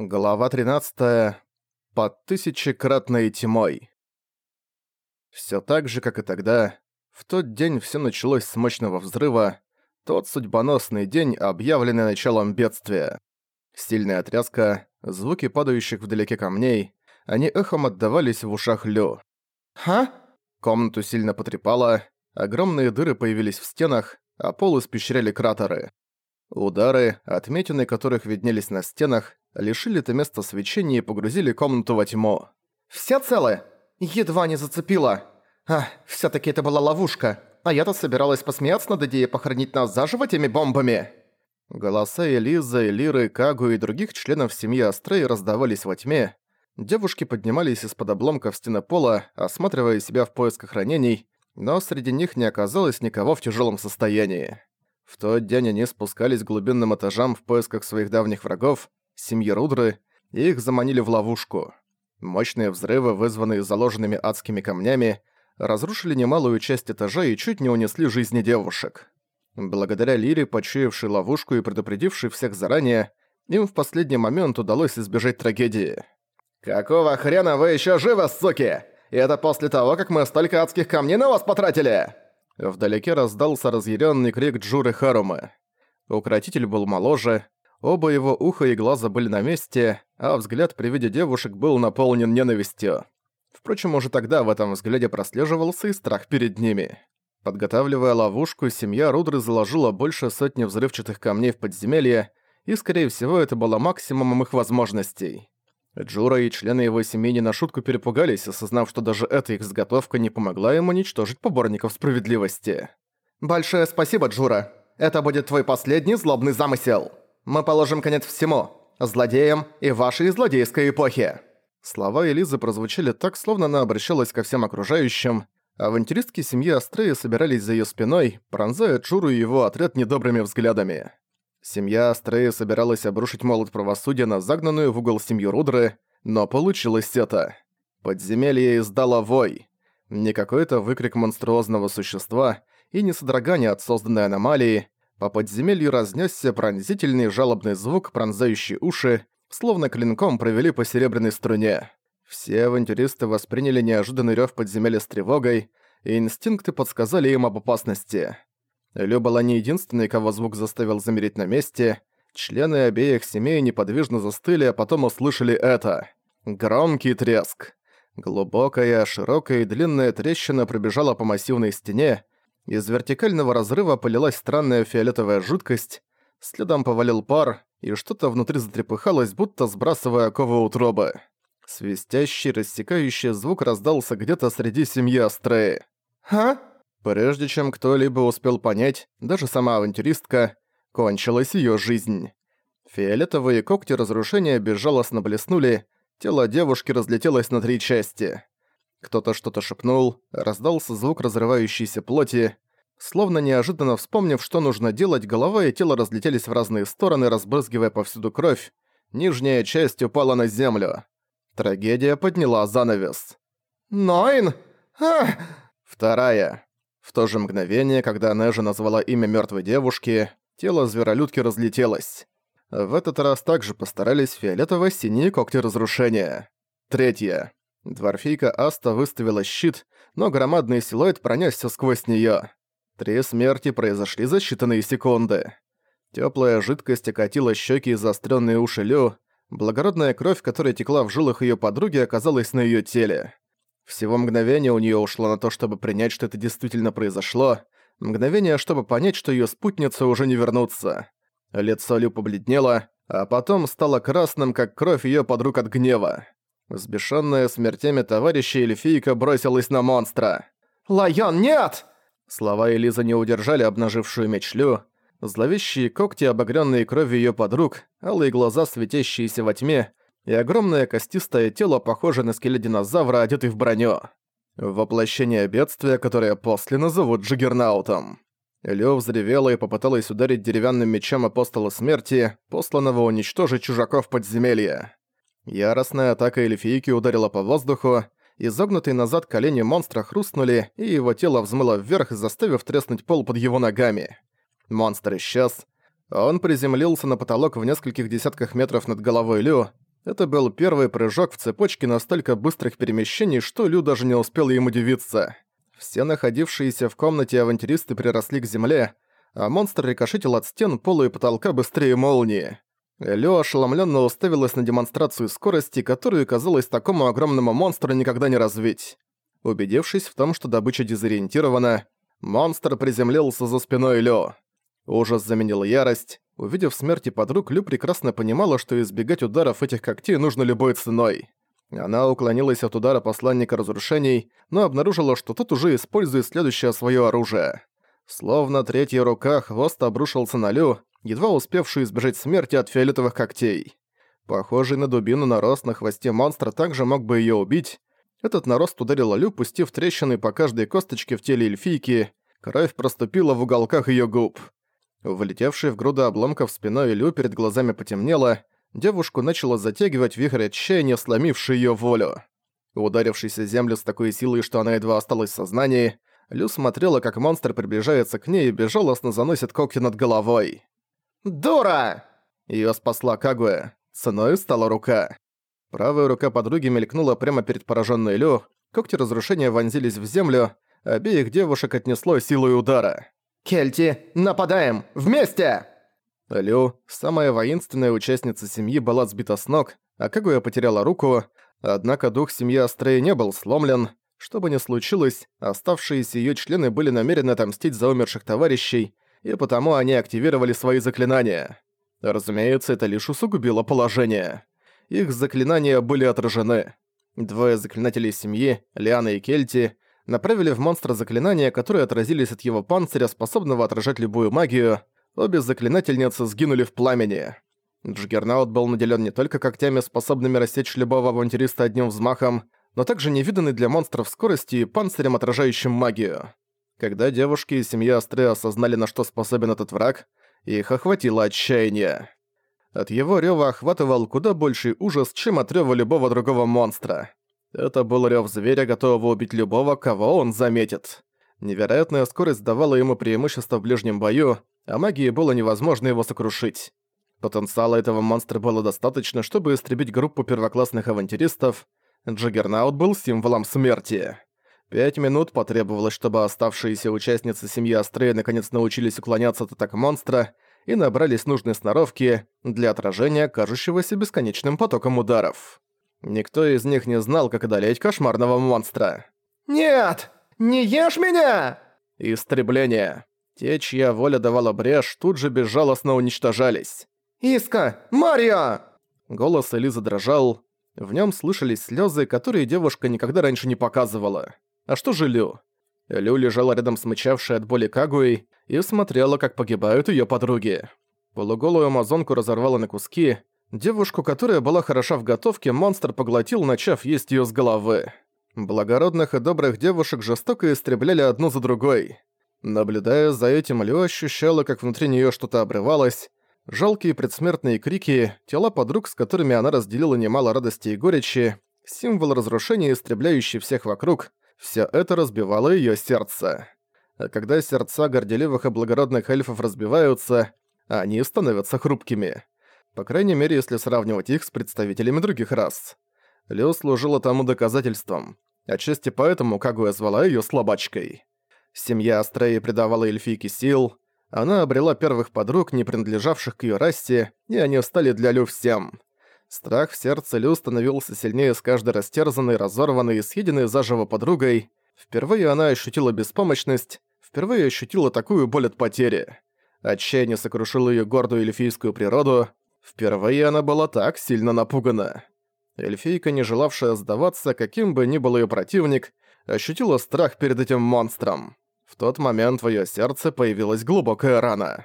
Глава 13. Под тысячекратной тьмой. Всё так же, как и тогда, в тот день всё началось с мощного взрыва, тот судьбоносный день, объявленный началом бедствия. Сильная тряска, звуки падающих вдалеке камней, они эхом отдавались в ушах Лю. «Ха?» Комнату сильно потрепало, огромные дыры появились в стенах, а пол испещряли кратеры. Удары, отметины которых виднелись на стенах, лишили это место свечения и погрузили комнату во тьму. «Все целы? Едва не зацепила. А, всё-таки это была ловушка. А я-то собиралась посмеяться над идеей похоронить нас заживо теми бомбами». Голоса Элизы, Лиры, Кагу и других членов семьи Астрей раздавались во тьме. Девушки поднимались из-под обломков стены пола, осматривая себя в поисках ранений, но среди них не оказалось никого в тяжелом состоянии. В тот день они спускались к глубинным этажам в поисках своих давних врагов, семьи Рудры, и их заманили в ловушку. Мощные взрывы, вызванные заложенными адскими камнями, разрушили немалую часть этажа и чуть не унесли жизни девушек. Благодаря Лире, почуявшей ловушку и предупредившей всех заранее, им в последний момент удалось избежать трагедии. «Какого хрена вы еще живы, суки? И это после того, как мы столько адских камней на вас потратили?» Вдалеке раздался разъяренный крик Джуры Харумы. Укротитель был моложе, оба его уха и глаза были на месте, а взгляд при виде девушек был наполнен ненавистью. Впрочем, уже тогда в этом взгляде прослеживался и страх перед ними. Подготавливая ловушку, семья Рудры заложила больше сотни взрывчатых камней в подземелье, и, скорее всего, это было максимумом их возможностей. Джура и члены его семьи не на шутку перепугались, осознав, что даже эта их заготовка не помогла им уничтожить поборников справедливости. «Большое спасибо, Джура. Это будет твой последний злобный замысел. Мы положим конец всему. Злодеям и вашей злодейской эпохе». Слова Элизы прозвучали так, словно она обращалась ко всем окружающим. Авантюристки семьи Астрея собирались за ее спиной, пронзая Джуру и его отряд недобрыми взглядами. Семья Астрея собиралась обрушить молот правосудия на загнанную в угол семью Рудры, но получилось это. Подземелье издало вой. Не какой-то выкрик монструозного существа и не содрогание от созданной аномалии. По подземелью разнесся пронзительный жалобный звук, пронзающий уши, словно клинком провели по серебряной струне. Все авантюристы восприняли неожиданный рёв подземелья с тревогой, и инстинкты подсказали им об опасности. Лю была не единственной, кого звук заставил замереть на месте. Члены обеих семей неподвижно застыли, а потом услышали это. Громкий треск. Глубокая, широкая и длинная трещина пробежала по массивной стене. Из вертикального разрыва полилась странная фиолетовая жидкость. Следом повалил пар, и что-то внутри затрепыхалось, будто сбрасывая оковы утробы. Свистящий, рассекающий звук раздался где-то среди семьи Астреи. «А?» Прежде чем кто-либо успел понять, даже сама авантюристка, кончилась её жизнь. Фиолетовые когти разрушения безжалостно блеснули, тело девушки разлетелось на три части. Кто-то что-то шепнул, раздался звук разрывающейся плоти. Словно неожиданно вспомнив, что нужно делать, голова и тело разлетелись в разные стороны, разбрызгивая повсюду кровь. Нижняя часть упала на землю. Трагедия подняла занавес. «Нойн! А!» Вторая. В то же мгновение, когда Нежа назвала имя мертвой девушки, тело зверолюдки разлетелось. В этот раз также постарались фиолетово-синие когти разрушения. Третье. Дворфийка Аста выставила щит, но громадный силуэт пронесся сквозь неё. Три смерти произошли за считанные секунды. Тёплая жидкость окатила щеки и заострённые уши Лю, благородная кровь, которая текла в жилах её подруги, оказалась на её теле. Всего мгновение у неё ушло на то, чтобы принять, что это действительно произошло, мгновение, чтобы понять, что её спутница уже не вернутся. Лицо Лю побледнело, а потом стало красным, как кровь её подруг от гнева. Взбешённая смертями товарища эльфийка бросилась на монстра. «Лайон, нет!» Слова Элизы не удержали обнажившую меч Лю. Зловещие когти, обогрённые кровью её подруг, алые глаза, светящиеся во тьме, и огромное костистое тело, похожее на скелет динозавра, одетый в броню. Воплощение бедствия, которое после назовут Джиггернаутом. Лё взревела и попыталась ударить деревянным мечом апостола смерти, посланного уничтожить чужаков подземелья. Яростная атака эльфийки ударила по воздуху, изогнутые назад колени монстра хрустнули, и его тело взмыло вверх, заставив треснуть пол под его ногами. Монстр исчез. Он приземлился на потолок в нескольких десятках метров над головой Лю, Это был первый прыжок в цепочке настолько быстрых перемещений, что Лю даже не успел им удивиться. Все находившиеся в комнате авантюристы приросли к земле, а монстр рикошетил от стен, пола и потолка быстрее молнии. Лё ошеломленно уставилась на демонстрацию скорости, которую, казалось, такому огромному монстру никогда не развить. Убедившись в том, что добыча дезориентирована, монстр приземлился за спиной Лё. Ужас заменил ярость. Увидев смерти подруг, Лю прекрасно понимала, что избегать ударов этих когтей нужно любой ценой. Она уклонилась от удара посланника разрушений, но обнаружила, что тот уже использует следующее свое оружие. Словно третья рука, хвост обрушился на Лю, едва успевшую избежать смерти от фиолетовых когтей. Похожий на дубину нарост на хвосте монстра также мог бы ее убить. Этот нарост ударил Лю, пустив трещины по каждой косточке в теле эльфийки. Кровь проступила в уголках ее губ. Влетевший в груду обломков спиной Лю перед глазами потемнело, девушку начало затягивать вихрь отчаяния, сломивший ее волю. Ударившись о землю с такой силой, что она едва осталась в сознании, Лю смотрела, как монстр приближается к ней и безжалостно заносит когти над головой. «Дура!» Её спасла Кагуэ. Ценой стала рука. Правая рука подруги мелькнула прямо перед пораженной Лю, когти разрушения вонзились в землю, обеих девушек отнесло силой удара. «Кельти, нападаем! Вместе!» Лю, самая воинственная участница семьи, была сбита с ног, а Кагуя потеряла руку, однако дух семьи Астреи не был сломлен, что бы ни случилось, оставшиеся её члены были намерены отомстить за умерших товарищей, и потому они активировали свои заклинания. Разумеется, это лишь усугубило положение. Их заклинания были отражены. Двое заклинателей семьи, Лиана и Кельти, направили в монстра заклинания, которые отразились от его панциря, способного отражать любую магию. Обе заклинательницы сгинули в пламени. Джиггернаут был наделен не только когтями, способными рассечь любого авантюриста одним взмахом, но также невиданный для монстров скорости и панцирем, отражающим магию. Когда девушки и семья Астры осознали, на что способен этот враг, их охватило отчаяние. От его рёва охватывал куда больший ужас, чем от рёва любого другого монстра. Это был рёв зверя, готового убить любого, кого он заметит. Невероятная скорость давала ему преимущество в ближнем бою, а магии было невозможно его сокрушить. Потенциала этого монстра было достаточно, чтобы истребить группу первоклассных авантюристов, Джаггернаут был символом смерти. Пять минут потребовалось, чтобы оставшиеся участницы семьи Астрея наконец научились уклоняться от атак монстра и набрались нужной сноровки для отражения кажущегося бесконечным потоком ударов. Никто из них не знал, как одолеть кошмарного монстра. «Нет! Не ешь меня!» Истребление. Те, чья воля давала брешь, тут же безжалостно уничтожались. «Иска! Марио!» Голос Элизы дрожал, в нем слышались слезы, которые девушка никогда раньше не показывала. А что же Лю? Лю лежала рядом с мычавшей от боли Кагуей и смотрела, как погибают ее подруги. Полуголую амазонку разорвала на куски. Девушку, которая была хороша в готовке, монстр поглотил, начав есть ее с головы. Благородных и добрых девушек жестоко истребляли одну за другой. Наблюдая за этим, Лю ощущала, как внутри нее что-то обрывалось, Жалкие предсмертные крики, тела подруг, с которыми она разделила немало радости и горечи, символ разрушения, истребляющий всех вокруг, все это разбивало ее сердце. А когда сердца горделивых и благородных эльфов разбиваются, они становятся хрупкими. По крайней мере, если сравнивать их с представителями других рас. Лео служила тому доказательством. Отчасти поэтому Кагуя звала ее слабачкой. Семья Астреи придавала эльфийке сил, она обрела первых подруг, не принадлежавших к ее расе, и они стали для Лю всем. Страх в сердце Лю становился сильнее с каждой растерзанной, разорванной и съеденной заживо подругой. Впервые она ощутила беспомощность, впервые ощутила такую боль от потери. Отчаяние сокрушило ее гордую эльфийскую природу. Впервые она была так сильно напугана. Эльфийка, не желавшая сдаваться, каким бы ни был ее противник, ощутила страх перед этим монстром. В тот момент в её сердце появилась глубокая рана.